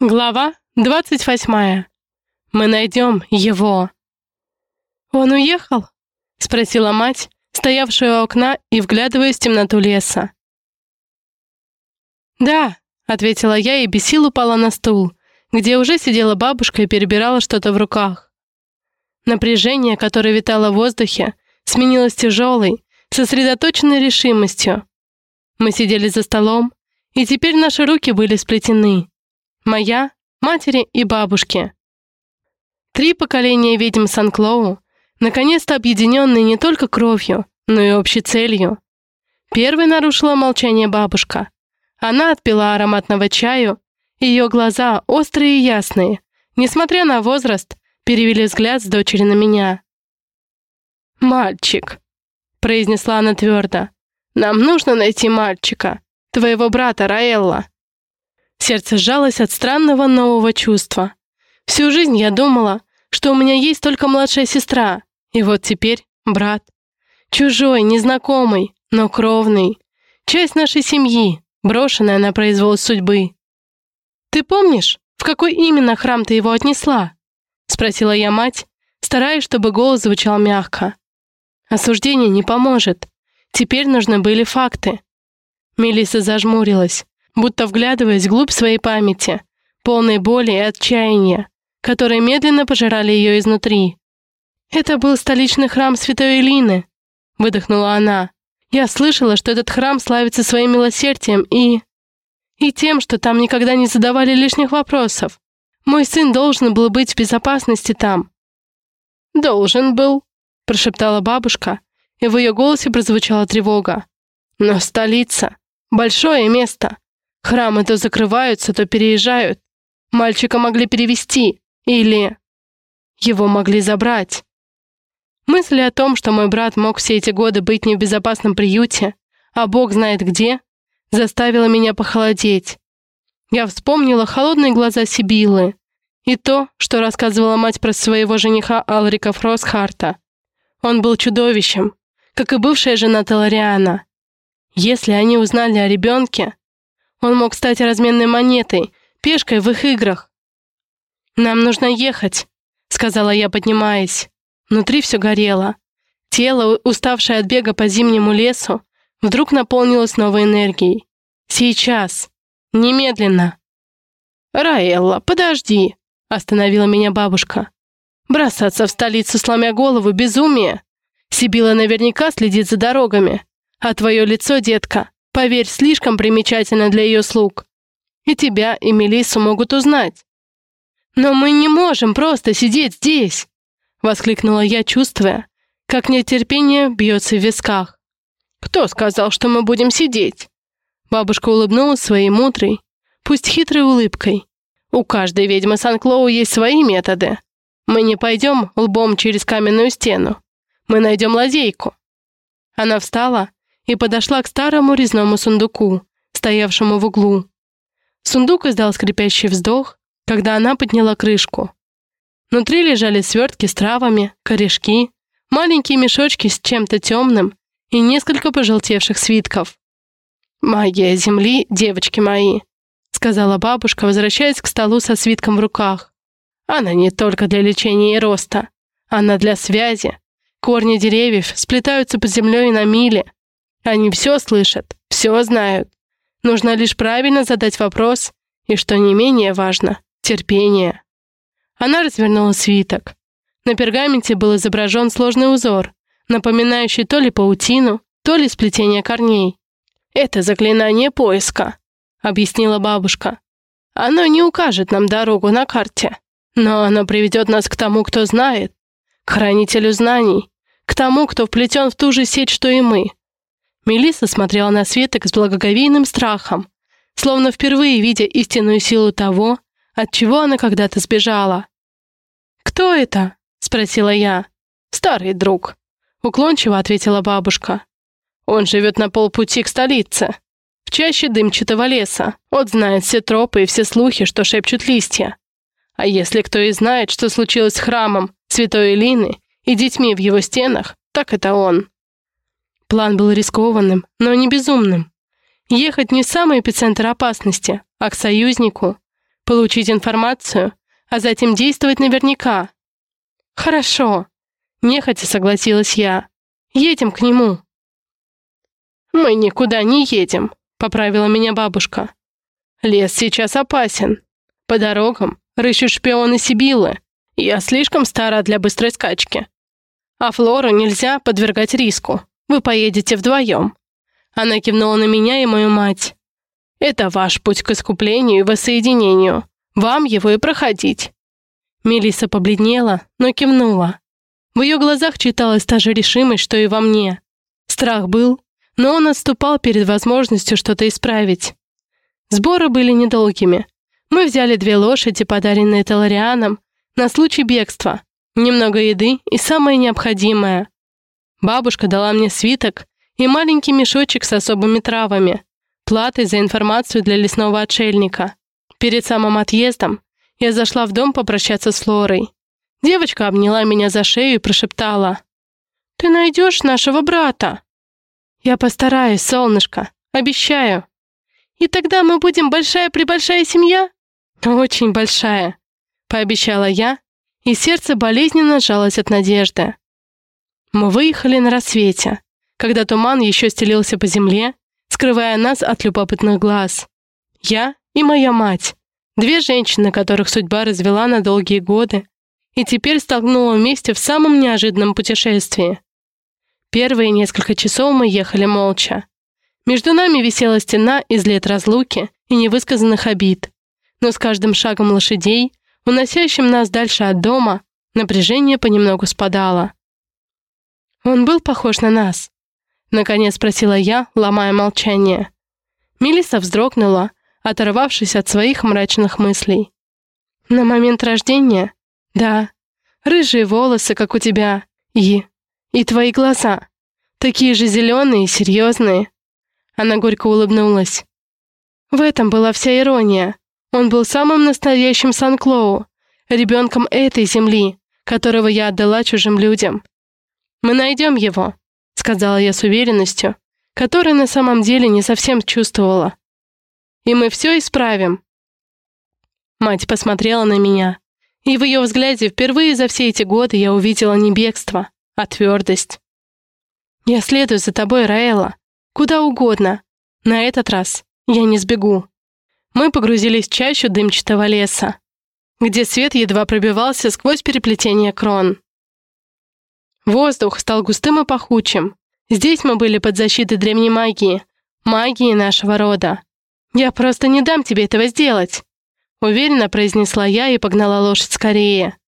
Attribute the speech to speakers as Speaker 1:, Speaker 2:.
Speaker 1: Глава двадцать восьмая. Мы найдем его. «Он уехал?» — спросила мать, стоявшая у окна и вглядываясь в темноту леса. «Да», — ответила я и без сил упала на стул, где уже сидела бабушка и перебирала что-то в руках. Напряжение, которое витало в воздухе, сменилось тяжелой, сосредоточенной решимостью. Мы сидели за столом, и теперь наши руки были сплетены. Моя, матери и бабушки. Три поколения ведьм Сан-Клоу, наконец-то объединенные не только кровью, но и общей целью. Первой нарушила молчание бабушка. Она отпила ароматного чаю, ее глаза, острые и ясные, несмотря на возраст, перевели взгляд с дочери на меня. «Мальчик», — произнесла она твердо, — «нам нужно найти мальчика, твоего брата Раэлла». Сердце сжалось от странного нового чувства. Всю жизнь я думала, что у меня есть только младшая сестра, и вот теперь брат. Чужой, незнакомый, но кровный. Часть нашей семьи, брошенная на произвол судьбы. «Ты помнишь, в какой именно храм ты его отнесла?» — спросила я мать, стараясь, чтобы голос звучал мягко. Осуждение не поможет. Теперь нужны были факты. Мелисса зажмурилась будто вглядываясь вглубь своей памяти, полной боли и отчаяния, которые медленно пожирали ее изнутри. «Это был столичный храм Святой Элины», — выдохнула она. «Я слышала, что этот храм славится своим милосердием и... и тем, что там никогда не задавали лишних вопросов. Мой сын должен был быть в безопасности там». «Должен был», — прошептала бабушка, и в ее голосе прозвучала тревога. «Но столица — большое место. Храмы то закрываются, то переезжают. Мальчика могли перевести. Или... Его могли забрать. Мысли о том, что мой брат мог все эти годы быть не в безопасном приюте, а Бог знает где, заставила меня похолодеть. Я вспомнила холодные глаза Сибилы и то, что рассказывала мать про своего жениха Алрика Фросхарта. Он был чудовищем, как и бывшая жена Телариана. Если они узнали о ребенке, он мог стать разменной монетой, пешкой в их играх. «Нам нужно ехать», — сказала я, поднимаясь. Внутри все горело. Тело, уставшее от бега по зимнему лесу, вдруг наполнилось новой энергией. Сейчас. Немедленно. «Раэлла, подожди!» — остановила меня бабушка. «Бросаться в столицу, сломя голову, безумие! Сибила наверняка следит за дорогами. А твое лицо, детка, Поверь, слишком примечательно для ее слуг. И тебя, и Мелиссу могут узнать. «Но мы не можем просто сидеть здесь!» — воскликнула я, чувствуя, как нетерпение бьется в висках. «Кто сказал, что мы будем сидеть?» Бабушка улыбнулась своей мудрой, пусть хитрой улыбкой. «У каждой ведьмы Сан-Клоу есть свои методы. Мы не пойдем лбом через каменную стену. Мы найдем лазейку». Она встала и подошла к старому резному сундуку, стоявшему в углу. Сундук издал скрипящий вздох, когда она подняла крышку. Внутри лежали свертки с травами, корешки, маленькие мешочки с чем-то темным и несколько пожелтевших свитков. «Магия земли, девочки мои», — сказала бабушка, возвращаясь к столу со свитком в руках. «Она не только для лечения и роста. Она для связи. Корни деревьев сплетаются под землей на мили, они все слышат, все знают. Нужно лишь правильно задать вопрос, и, что не менее важно, терпение. Она развернула свиток. На пергаменте был изображен сложный узор, напоминающий то ли паутину, то ли сплетение корней. «Это заклинание поиска», — объяснила бабушка. «Оно не укажет нам дорогу на карте, но оно приведет нас к тому, кто знает, к хранителю знаний, к тому, кто вплетен в ту же сеть, что и мы, Мелисса смотрела на Светок с благоговейным страхом, словно впервые видя истинную силу того, от чего она когда-то сбежала. «Кто это?» — спросила я. «Старый друг», — уклончиво ответила бабушка. «Он живет на полпути к столице, в чаще дымчатого леса. Он знает все тропы и все слухи, что шепчут листья. А если кто и знает, что случилось с храмом Святой Элины и детьми в его стенах, так это он». План был рискованным, но не безумным. Ехать не в самый эпицентр опасности, а к союзнику, получить информацию, а затем действовать наверняка. Хорошо, нехотя согласилась я. Едем к нему. Мы никуда не едем, поправила меня бабушка. Лес сейчас опасен. По дорогам рыщут шпионы Сибилы. Я слишком стара для быстрой скачки. А Флору нельзя подвергать риску. Вы поедете вдвоем. Она кивнула на меня и мою мать. Это ваш путь к искуплению и воссоединению. Вам его и проходить. Мелиса побледнела, но кивнула. В ее глазах читалась та же решимость, что и во мне. Страх был, но он отступал перед возможностью что-то исправить. Сборы были недолгими. Мы взяли две лошади, подаренные Таларианом, на случай бегства, немного еды и самое необходимое. Бабушка дала мне свиток и маленький мешочек с особыми травами, платой за информацию для лесного отшельника. Перед самым отъездом я зашла в дом попрощаться с Лорой. Девочка обняла меня за шею и прошептала. «Ты найдешь нашего брата?» «Я постараюсь, солнышко, обещаю». «И тогда мы будем большая-пребольшая семья?» «Очень большая», пообещала я, и сердце болезненно сжалось от надежды. Мы выехали на рассвете, когда туман еще стелился по земле, скрывая нас от любопытных глаз. Я и моя мать, две женщины, которых судьба развела на долгие годы, и теперь столкнула вместе в самом неожиданном путешествии. Первые несколько часов мы ехали молча. Между нами висела стена из лет разлуки и невысказанных обид. Но с каждым шагом лошадей уносящим нас дальше от дома, напряжение понемногу спадало. «Он был похож на нас?» — наконец спросила я, ломая молчание. Мелисса вздрогнула, оторвавшись от своих мрачных мыслей. «На момент рождения? Да. Рыжие волосы, как у тебя. И... и твои глаза. Такие же зеленые и серьезные». Она горько улыбнулась. В этом была вся ирония. Он был самым настоящим Сан-Клоу, ребенком этой земли, которого я отдала чужим людям. «Мы найдем его», — сказала я с уверенностью, которой на самом деле не совсем чувствовала. «И мы все исправим». Мать посмотрела на меня, и в ее взгляде впервые за все эти годы я увидела не бегство, а твердость. «Я следую за тобой, Раэла, куда угодно. На этот раз я не сбегу» мы погрузились в чащу дымчатого леса, где свет едва пробивался сквозь переплетение крон. Воздух стал густым и пахучим. Здесь мы были под защитой древней магии, магии нашего рода. «Я просто не дам тебе этого сделать», — уверенно произнесла я и погнала лошадь скорее.